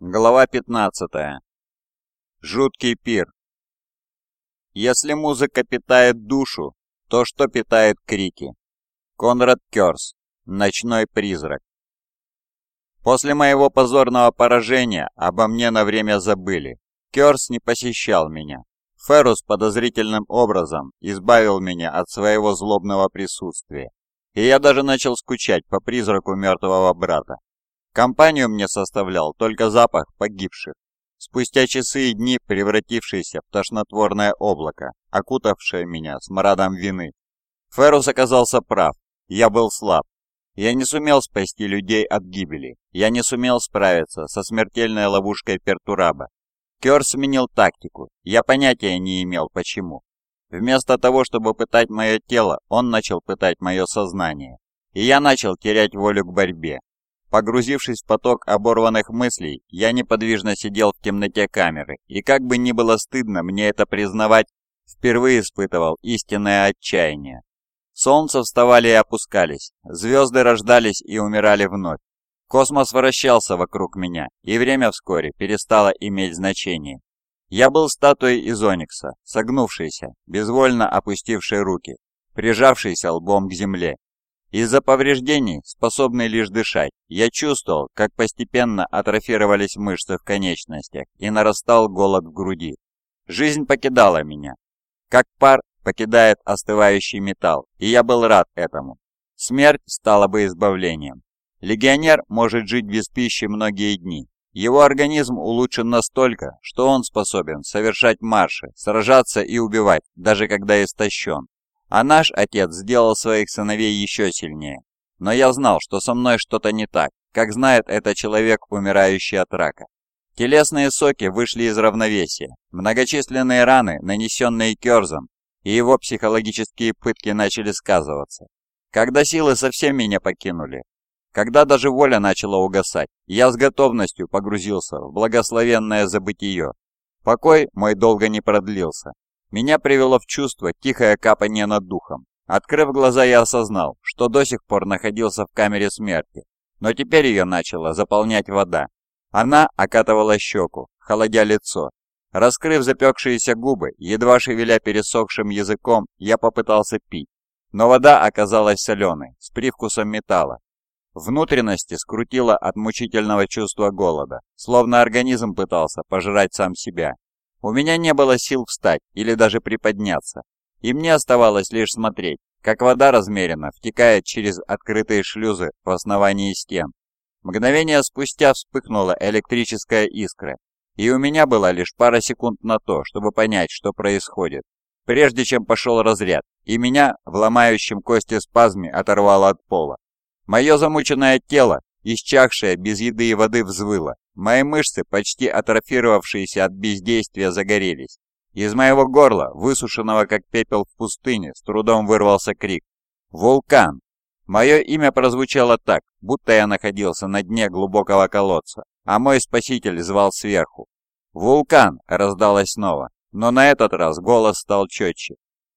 Глава 15. Жуткий пир. Если музыка питает душу, то что питает крики? Конрад Кёрс. Ночной призрак. После моего позорного поражения обо мне на время забыли. Кёрс не посещал меня. Феррус подозрительным образом избавил меня от своего злобного присутствия. И я даже начал скучать по призраку мертвого брата. Компанию мне составлял только запах погибших. Спустя часы и дни превратившийся в тошнотворное облако, окутавшее меня смрадом вины. Феррус оказался прав. Я был слаб. Я не сумел спасти людей от гибели. Я не сумел справиться со смертельной ловушкой Пертураба. Кер сменил тактику. Я понятия не имел почему. Вместо того, чтобы пытать мое тело, он начал пытать мое сознание. И я начал терять волю к борьбе. Погрузившись в поток оборванных мыслей, я неподвижно сидел в темноте камеры, и как бы ни было стыдно мне это признавать, впервые испытывал истинное отчаяние. Солнце вставали и опускались, звезды рождались и умирали вновь. Космос вращался вокруг меня, и время вскоре перестало иметь значение. Я был статуей из оникса, согнувшейся, безвольно опустившей руки, прижавшейся лбом к земле, из-за повреждений, способный лишь дышать, я чувствовал, как постепенно атрофировались мышцы в конечностях и нарастал голод в груди. Жизнь покидала меня, как пар покидает остывающий металл, и я был рад этому. Смерть стала бы избавлением. Легионер может жить без пищи многие дни. Его организм улучшен настолько, что он способен совершать марши, сражаться и убивать, даже когда истощен. А наш отец сделал своих сыновей еще сильнее. Но я знал, что со мной что-то не так, как знает это человек, умирающий от рака. Телесные соки вышли из равновесия. Многочисленные раны, нанесенные Керзом, и его психологические пытки начали сказываться. Когда силы совсем меня покинули, когда даже воля начала угасать, я с готовностью погрузился в благословенное забытие. Покой мой долго не продлился. Меня привело в чувство тихое капание над духом. Открыв глаза, я осознал, что до сих пор находился в камере смерти, но теперь ее начала заполнять вода. Она окатывала щеку, холодя лицо. Раскрыв запекшиеся губы, едва шевеля пересохшим языком, я попытался пить. Но вода оказалась соленой, с привкусом металла. Внутренности скрутило от мучительного чувства голода, словно организм пытался пожрать сам себя. У меня не было сил встать или даже приподняться, и мне оставалось лишь смотреть, как вода размеренно втекает через открытые шлюзы в основании стен. Мгновение спустя вспыхнула электрическая искра, и у меня была лишь пара секунд на то, чтобы понять, что происходит, прежде чем пошел разряд, и меня в ломающем кости спазме оторвало от пола. Мое замученное тело, исчахшее без еды и воды, взвыло, Мои мышцы, почти атрофировавшиеся от бездействия, загорелись. Из моего горла, высушенного как пепел в пустыне, с трудом вырвался крик. «Вулкан!» Мое имя прозвучало так, будто я находился на дне глубокого колодца, а мой спаситель звал сверху. «Вулкан!» — раздалось снова, но на этот раз голос стал четче.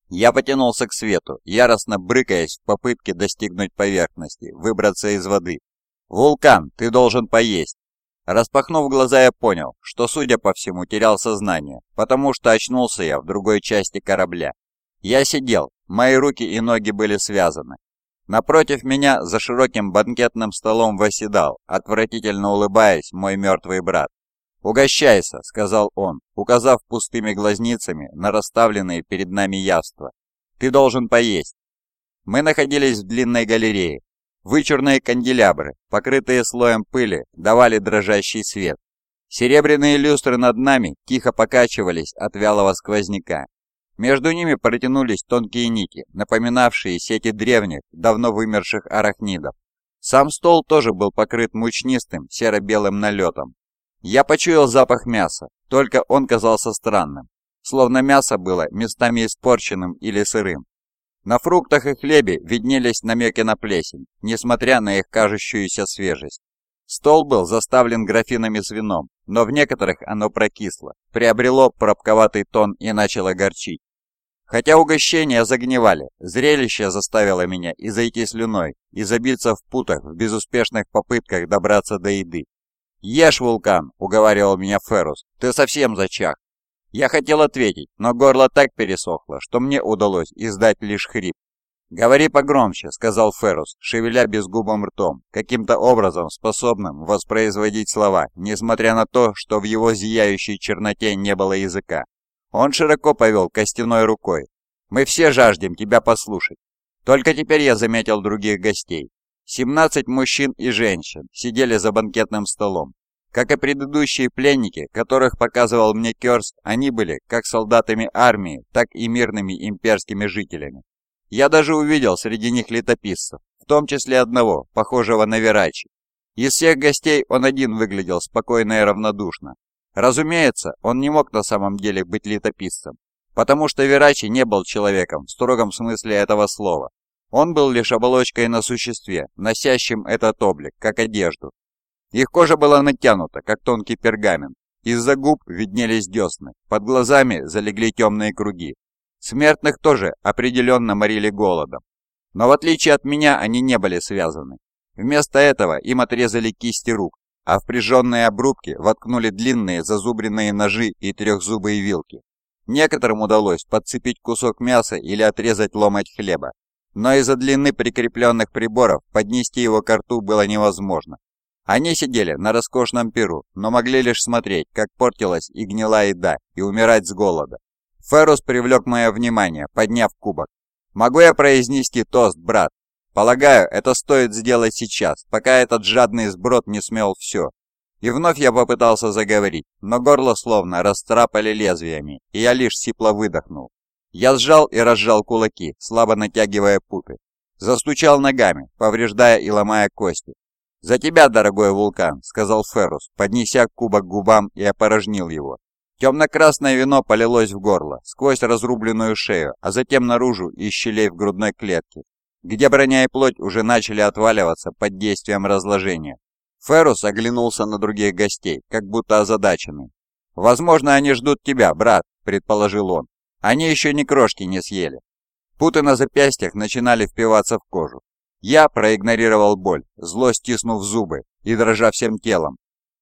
Я потянулся к свету, яростно брыкаясь в попытке достигнуть поверхности, выбраться из воды. «Вулкан, ты должен поесть!» Распахнув глаза, я понял, что, судя по всему, терял сознание, потому что очнулся я в другой части корабля. Я сидел, мои руки и ноги были связаны. Напротив меня за широким банкетным столом восседал, отвратительно улыбаясь, мой мертвый брат. «Угощайся», — сказал он, указав пустыми глазницами на расставленные перед нами явства. «Ты должен поесть». Мы находились в длинной галерее, Вычурные канделябры, покрытые слоем пыли, давали дрожащий свет. Серебряные люстры над нами тихо покачивались от вялого сквозняка. Между ними протянулись тонкие нити, напоминавшие сети древних, давно вымерших арахнидов. Сам стол тоже был покрыт мучнистым серо-белым налетом. Я почуял запах мяса, только он казался странным, словно мясо было местами испорченным или сырым. На фруктах и хлебе виднелись намеки на плесень, несмотря на их кажущуюся свежесть. Стол был заставлен графинами с вином, но в некоторых оно прокисло, приобрело пробковатый тон и начало горчить. Хотя угощения загнивали, зрелище заставило меня и зайти слюной, и забиться в путах в безуспешных попытках добраться до еды. «Ешь, вулкан!» — уговаривал меня Феррус. «Ты совсем зачах!» Я хотел ответить, но горло так пересохло, что мне удалось издать лишь хрип. «Говори погромче», — сказал Феррус, шевеля безгубым ртом, каким-то образом способным воспроизводить слова, несмотря на то, что в его зияющей черноте не было языка. Он широко повел костяной рукой. «Мы все жаждем тебя послушать». Только теперь я заметил других гостей. 17 мужчин и женщин сидели за банкетным столом. Как и предыдущие пленники, которых показывал мне Кёрст, они были как солдатами армии, так и мирными имперскими жителями. Я даже увидел среди них летописцев, в том числе одного, похожего на Верачи. Из всех гостей он один выглядел спокойно и равнодушно. Разумеется, он не мог на самом деле быть летописцем, потому что Верачи не был человеком в строгом смысле этого слова. Он был лишь оболочкой на существе, носящим этот облик, как одежду. Их кожа была натянута, как тонкий пергамент. Из-за губ виднелись десны, под глазами залегли темные круги, Смертных тоже определенно морили голодом. Но в отличие от меня они не были связаны. Вместо этого им отрезали кисти рук, а в прижженные обрубки воткнули длинные зазубренные ножи и трехзубые вилки. Некоторым удалось подцепить кусок мяса или отрезать ломоть хлеба, но из-за длины прикрепленных приборов поднести его к рту было невозможно. Они сидели на роскошном перу, но могли лишь смотреть, как портилась и гнила еда, и умирать с голода. Феррус привлек мое внимание, подняв кубок. «Могу я произнести тост, брат? Полагаю, это стоит сделать сейчас, пока этот жадный сброд не смел все». И вновь я попытался заговорить, но горло словно растрапали лезвиями, и я лишь сипло выдохнул. Я сжал и разжал кулаки, слабо натягивая путы. Застучал ногами, повреждая и ломая кости. «За тебя, дорогой вулкан», — сказал Феррус, поднеся кубок к губам и опорожнил его. Темно-красное вино полилось в горло, сквозь разрубленную шею, а затем наружу из щелей в грудной клетке, где броня и плоть уже начали отваливаться под действием разложения. Феррус оглянулся на других гостей, как будто озадаченный. «Возможно, они ждут тебя, брат», — предположил он. «Они еще ни крошки не съели». Путы на запястьях начинали впиваться в кожу. Я проигнорировал боль, зло стиснув зубы и дрожа всем телом.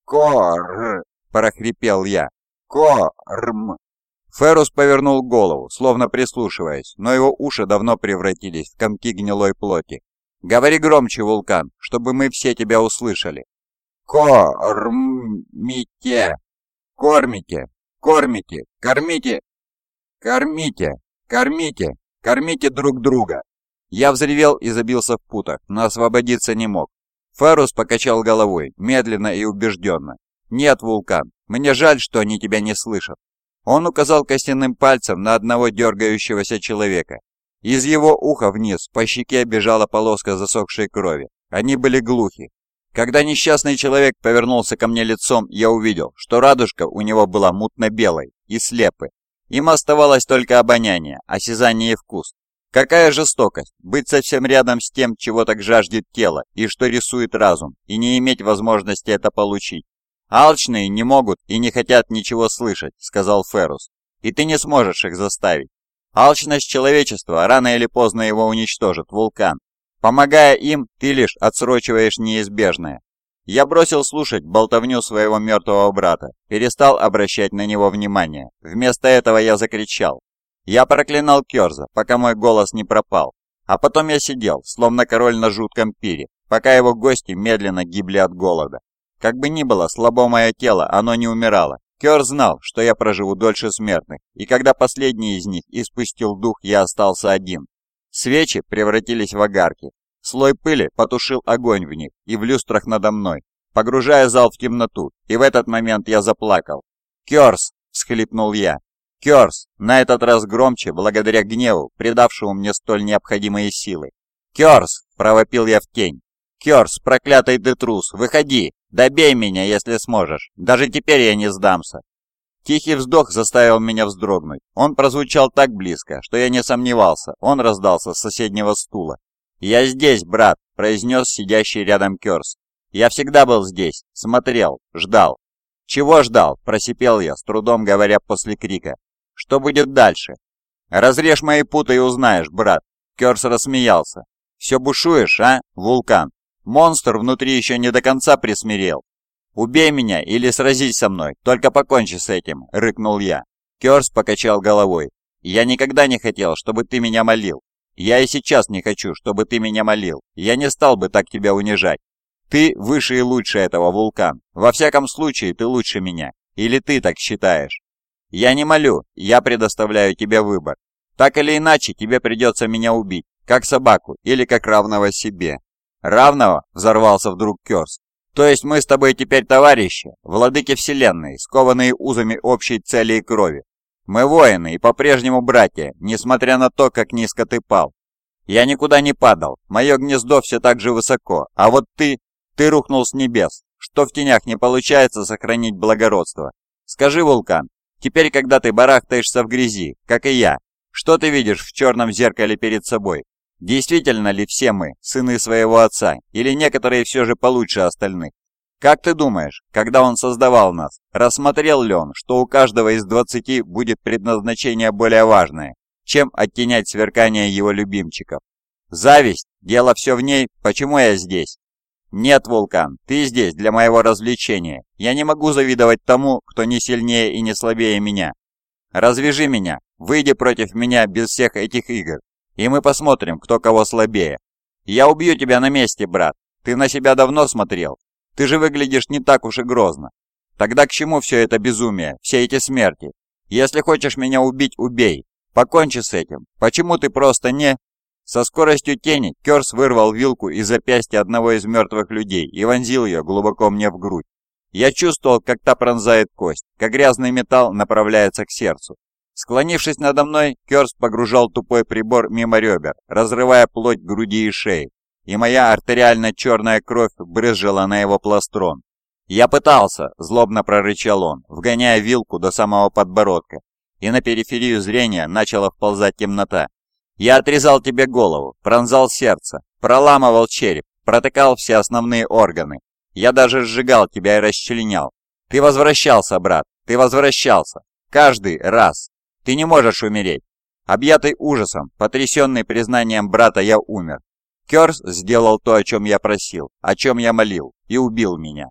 «Кор!» – прохрипел я. Корм!» Феррус повернул голову, словно прислушиваясь, но его уши давно превратились в комки гнилой плоти. «Говори громче, вулкан, чтобы мы все тебя услышали!» «Кормите! Кормите! Кормите! Кормите! Кормите! Кормите! Кормите друг друга!» Я взревел и забился в путах, но освободиться не мог. Феррус покачал головой, медленно и убежденно. «Нет, вулкан, мне жаль, что они тебя не слышат». Он указал костяным пальцем на одного дергающегося человека. Из его уха вниз по щеке бежала полоска засохшей крови. Они были глухи. Когда несчастный человек повернулся ко мне лицом, я увидел, что радужка у него была мутно-белой и слепой. Им оставалось только обоняние, осязание и вкус. Какая жестокость быть совсем рядом с тем, чего так жаждет тело и что рисует разум, и не иметь возможности это получить. «Алчные не могут и не хотят ничего слышать», — сказал Феррус. «И ты не сможешь их заставить. Алчность человечества рано или поздно его уничтожит вулкан. Помогая им, ты лишь отсрочиваешь неизбежное». Я бросил слушать болтовню своего мертвого брата, перестал обращать на него внимание. Вместо этого я закричал. Я проклинал Керза, пока мой голос не пропал. А потом я сидел, словно король на жутком пире, пока его гости медленно гибли от голода. Как бы ни было слабо мое тело, оно не умирало. Кер знал, что я проживу дольше смертных, и когда последний из них испустил дух, я остался один. Свечи превратились в огарки. Слой пыли потушил огонь в них и в люстрах надо мной, погружая зал в темноту, и в этот момент я заплакал. «Керс!» — всхлипнул я. «Керс!» На этот раз громче, благодаря гневу, придавшему мне столь необходимые силы. «Керс!» — провопил я в тень. «Керс, проклятый ты трус, выходи! Добей меня, если сможешь! Даже теперь я не сдамся!» Тихий вздох заставил меня вздрогнуть. Он прозвучал так близко, что я не сомневался, он раздался с соседнего стула. «Я здесь, брат», — произнес сидящий рядом Керс. «Я всегда был здесь, смотрел, ждал». «Чего ждал?» – просипел я, с трудом говоря после крика. «Что будет дальше?» «Разрежь мои путы и узнаешь, брат!» Керс рассмеялся. «Все бушуешь, а, вулкан? Монстр внутри еще не до конца присмирел. «Убей меня или сразись со мной, только покончи с этим», — рыкнул я. Керс покачал головой. «Я никогда не хотел, чтобы ты меня молил. Я и сейчас не хочу, чтобы ты меня молил. Я не стал бы так тебя унижать. Ты выше и лучше этого, Вулкан. Во всяком случае, ты лучше меня. Или ты так считаешь? Я не молю, я предоставляю тебе выбор. Так или иначе, тебе придется меня убить, как собаку или как равного себе. Равного? Взорвался вдруг Керс. То есть мы с тобой теперь товарищи, владыки Вселенной, скованные узами общей цели и крови. Мы воины и по-прежнему братья, несмотря на то, как низко ты пал. Я никуда не падал, мое гнездо все так же высоко, а вот ты, ты рухнул с небес, что в тенях не получается сохранить благородство. Скажи, Вулкан, теперь, когда ты барахтаешься в грязи, как и я, что ты видишь в черном зеркале перед собой? Действительно ли все мы сыны своего отца, или некоторые все же получше остальных? Как ты думаешь, когда он создавал нас, рассмотрел ли он, что у каждого из двадцати будет предназначение более важное, чем оттенять сверкание его любимчиков? Зависть? Дело все в ней, почему я здесь? Нет, Вулкан, ты здесь для моего развлечения. Я не могу завидовать тому, кто не сильнее и не слабее меня. Развяжи меня, выйди против меня без всех этих игр, и мы посмотрим, кто кого слабее. Я убью тебя на месте, брат. Ты на себя давно смотрел? Ты же выглядишь не так уж и грозно. Тогда к чему все это безумие, все эти смерти? Если хочешь меня убить, убей. Покончи с этим. Почему ты просто не...» Со скоростью тени Керс вырвал вилку из запястья одного из мертвых людей и вонзил ее глубоко мне в грудь. Я чувствовал, как та пронзает кость, как грязный металл направляется к сердцу. Склонившись надо мной, Керс погружал тупой прибор мимо ребер, разрывая плоть груди и шеи, и моя артериально-черная кровь брызжила на его пластрон. «Я пытался», — злобно прорычал он, вгоняя вилку до самого подбородка, и на периферию зрения начала вползать темнота. «Я отрезал тебе голову, пронзал сердце, проламывал череп, протыкал все основные органы. Я даже сжигал тебя и расчленял. Ты возвращался, брат, ты возвращался. Каждый раз. Ты не можешь умереть. Объятый ужасом, потрясенный признанием брата, я умер. Керс сделал то, о чем я просил, о чем я молил, и убил меня.